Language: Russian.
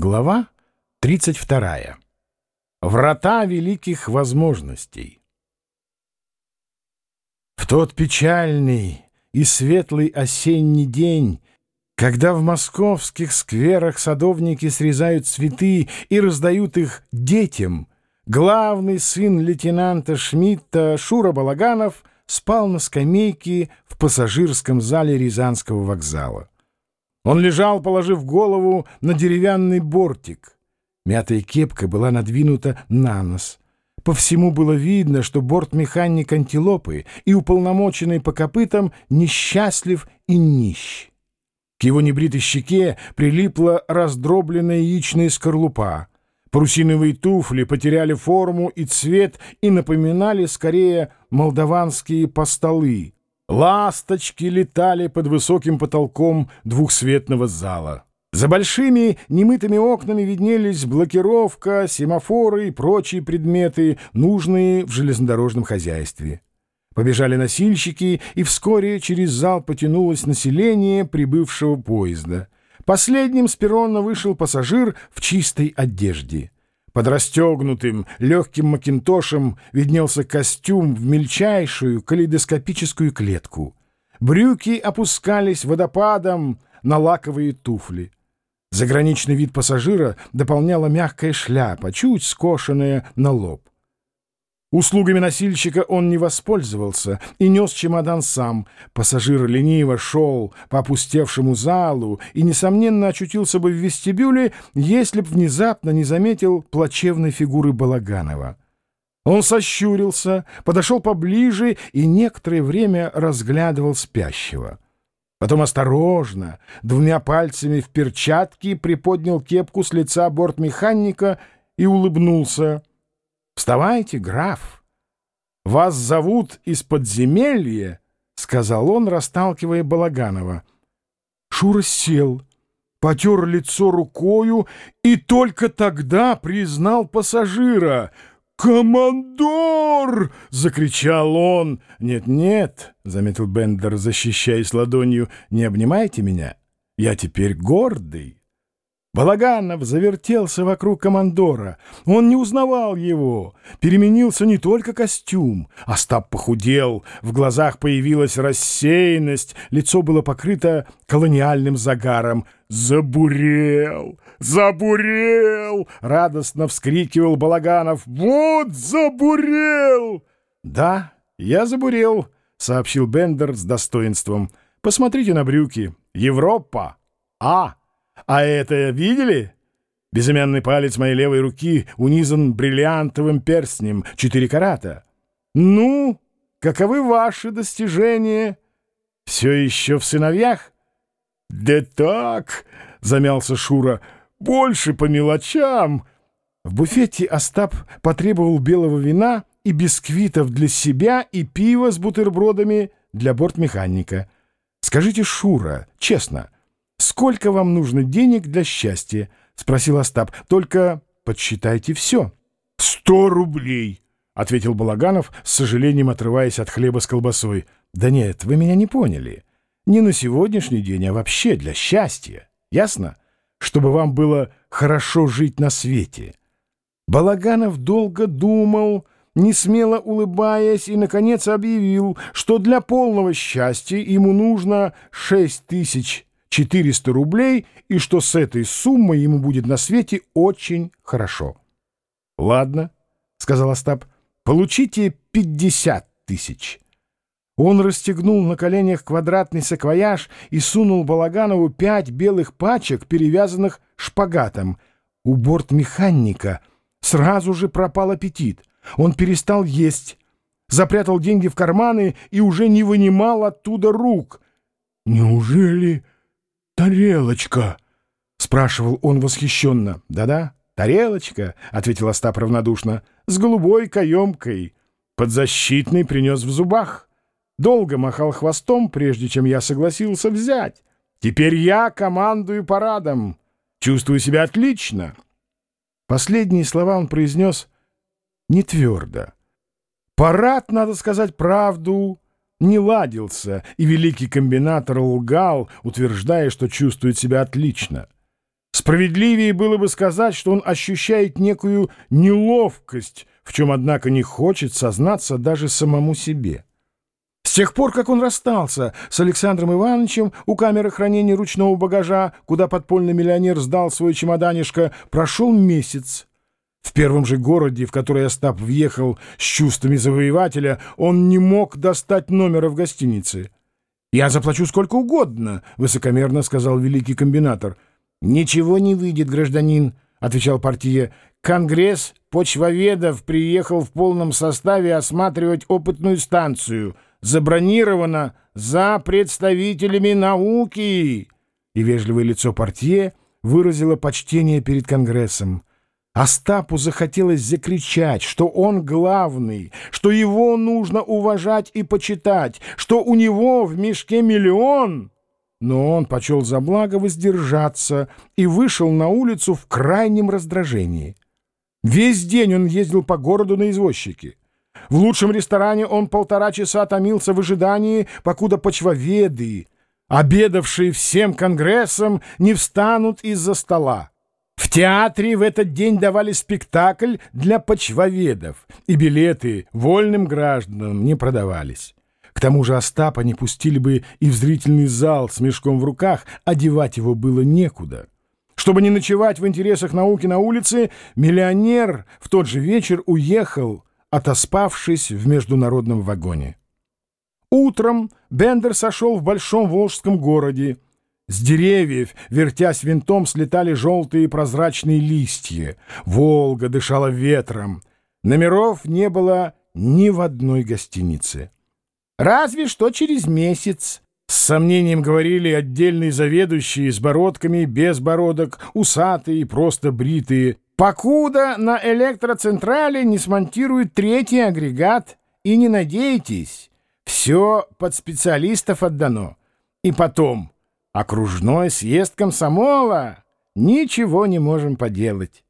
Глава 32. Врата великих возможностей. В тот печальный и светлый осенний день, когда в московских скверах садовники срезают цветы и раздают их детям, главный сын лейтенанта Шмидта Шура Балаганов спал на скамейке в пассажирском зале Рязанского вокзала. Он лежал, положив голову на деревянный бортик. Мятая кепка была надвинута на нос. По всему было видно, что бортмеханик антилопы и уполномоченный по копытам несчастлив и нищ. К его небритой щеке прилипла раздробленная яичная скорлупа. Парусиновые туфли потеряли форму и цвет и напоминали скорее молдаванские постолы. Ласточки летали под высоким потолком двухсветного зала. За большими немытыми окнами виднелись блокировка, семафоры и прочие предметы, нужные в железнодорожном хозяйстве. Побежали носильщики, и вскоре через зал потянулось население прибывшего поезда. Последним с перрона вышел пассажир в чистой одежде. Под расстегнутым легким макинтошем виднелся костюм в мельчайшую калейдоскопическую клетку. Брюки опускались водопадом на лаковые туфли. Заграничный вид пассажира дополняла мягкая шляпа, чуть скошенная на лоб. Услугами носильщика он не воспользовался и нес чемодан сам. Пассажир лениво шел по опустевшему залу и, несомненно, очутился бы в вестибюле, если б внезапно не заметил плачевной фигуры Балаганова. Он сощурился, подошел поближе и некоторое время разглядывал спящего. Потом осторожно, двумя пальцами в перчатке приподнял кепку с лица бортмеханика и улыбнулся — «Вставайте, граф! Вас зовут из подземелья!» — сказал он, расталкивая Балаганова. Шура сел, потер лицо рукою и только тогда признал пассажира. «Командор!» — закричал он. «Нет-нет», — заметил Бендер, защищаясь ладонью, — «не обнимайте меня. Я теперь гордый». Балаганов завертелся вокруг командора. Он не узнавал его. Переменился не только костюм. Остап похудел, в глазах появилась рассеянность, лицо было покрыто колониальным загаром. «Забурел! Забурел!» — радостно вскрикивал Балаганов. «Вот забурел!» «Да, я забурел», — сообщил Бендер с достоинством. «Посмотрите на брюки. Европа! А!» А это видели? Безымянный палец моей левой руки унизан бриллиантовым перстнем, четыре карата. Ну, каковы ваши достижения? Все еще в сыновьях? Да так, замялся Шура, больше по мелочам. В буфете Остап потребовал белого вина и бисквитов для себя и пива с бутербродами для бортмеханика. Скажите, Шура, честно — «Сколько вам нужно денег для счастья?» — спросил Остап. «Только подсчитайте все». «Сто рублей!» — ответил Балаганов, с сожалением отрываясь от хлеба с колбасой. «Да нет, вы меня не поняли. Не на сегодняшний день, а вообще для счастья. Ясно? Чтобы вам было хорошо жить на свете». Балаганов долго думал, не смело улыбаясь, и, наконец, объявил, что для полного счастья ему нужно шесть тысяч 400 рублей и что с этой суммой ему будет на свете очень хорошо. — Ладно, — сказал Остап, — получите 50 тысяч. Он расстегнул на коленях квадратный саквояж и сунул Балаганову пять белых пачек, перевязанных шпагатом. У бортмеханика сразу же пропал аппетит. Он перестал есть, запрятал деньги в карманы и уже не вынимал оттуда рук. «Неужели...» «Тарелочка!» — спрашивал он восхищенно. «Да-да, тарелочка», — ответил Остап равнодушно, — «с голубой каемкой. Подзащитный принес в зубах. Долго махал хвостом, прежде чем я согласился взять. Теперь я командую парадом. Чувствую себя отлично». Последние слова он произнес не твердо. Парад, надо сказать правду, не ладился, и великий комбинатор лгал, утверждая, что чувствует себя отлично. Справедливее было бы сказать, что он ощущает некую неловкость, в чем, однако, не хочет сознаться даже самому себе. С тех пор, как он расстался с Александром Ивановичем у камеры хранения ручного багажа, куда подпольный миллионер сдал свой чемоданишко, прошел месяц. В первом же городе, в который Остап въехал с чувствами завоевателя, он не мог достать номера в гостинице. «Я заплачу сколько угодно», — высокомерно сказал великий комбинатор. «Ничего не выйдет, гражданин», — отвечал партия. «Конгресс почвоведов приехал в полном составе осматривать опытную станцию. Забронировано за представителями науки». И вежливое лицо партия выразило почтение перед Конгрессом. Остапу захотелось закричать, что он главный, что его нужно уважать и почитать, что у него в мешке миллион. Но он почел за благо воздержаться и вышел на улицу в крайнем раздражении. Весь день он ездил по городу на извозчике. В лучшем ресторане он полтора часа томился в ожидании, покуда почвоведы, обедавшие всем конгрессом, не встанут из-за стола. В театре в этот день давали спектакль для почвоведов, и билеты вольным гражданам не продавались. К тому же Остапа не пустили бы и в зрительный зал с мешком в руках, одевать его было некуда. Чтобы не ночевать в интересах науки на улице, миллионер в тот же вечер уехал, отоспавшись в международном вагоне. Утром Бендер сошел в большом волжском городе, с деревьев, вертясь винтом, слетали желтые прозрачные листья. Волга дышала ветром. Номеров не было ни в одной гостинице. «Разве что через месяц», — с сомнением говорили отдельные заведующие с бородками, без бородок, усатые, просто бритые. «Покуда на электроцентрале не смонтируют третий агрегат, и не надейтесь, все под специалистов отдано. И потом...» Окружной съезд комсомола. Ничего не можем поделать.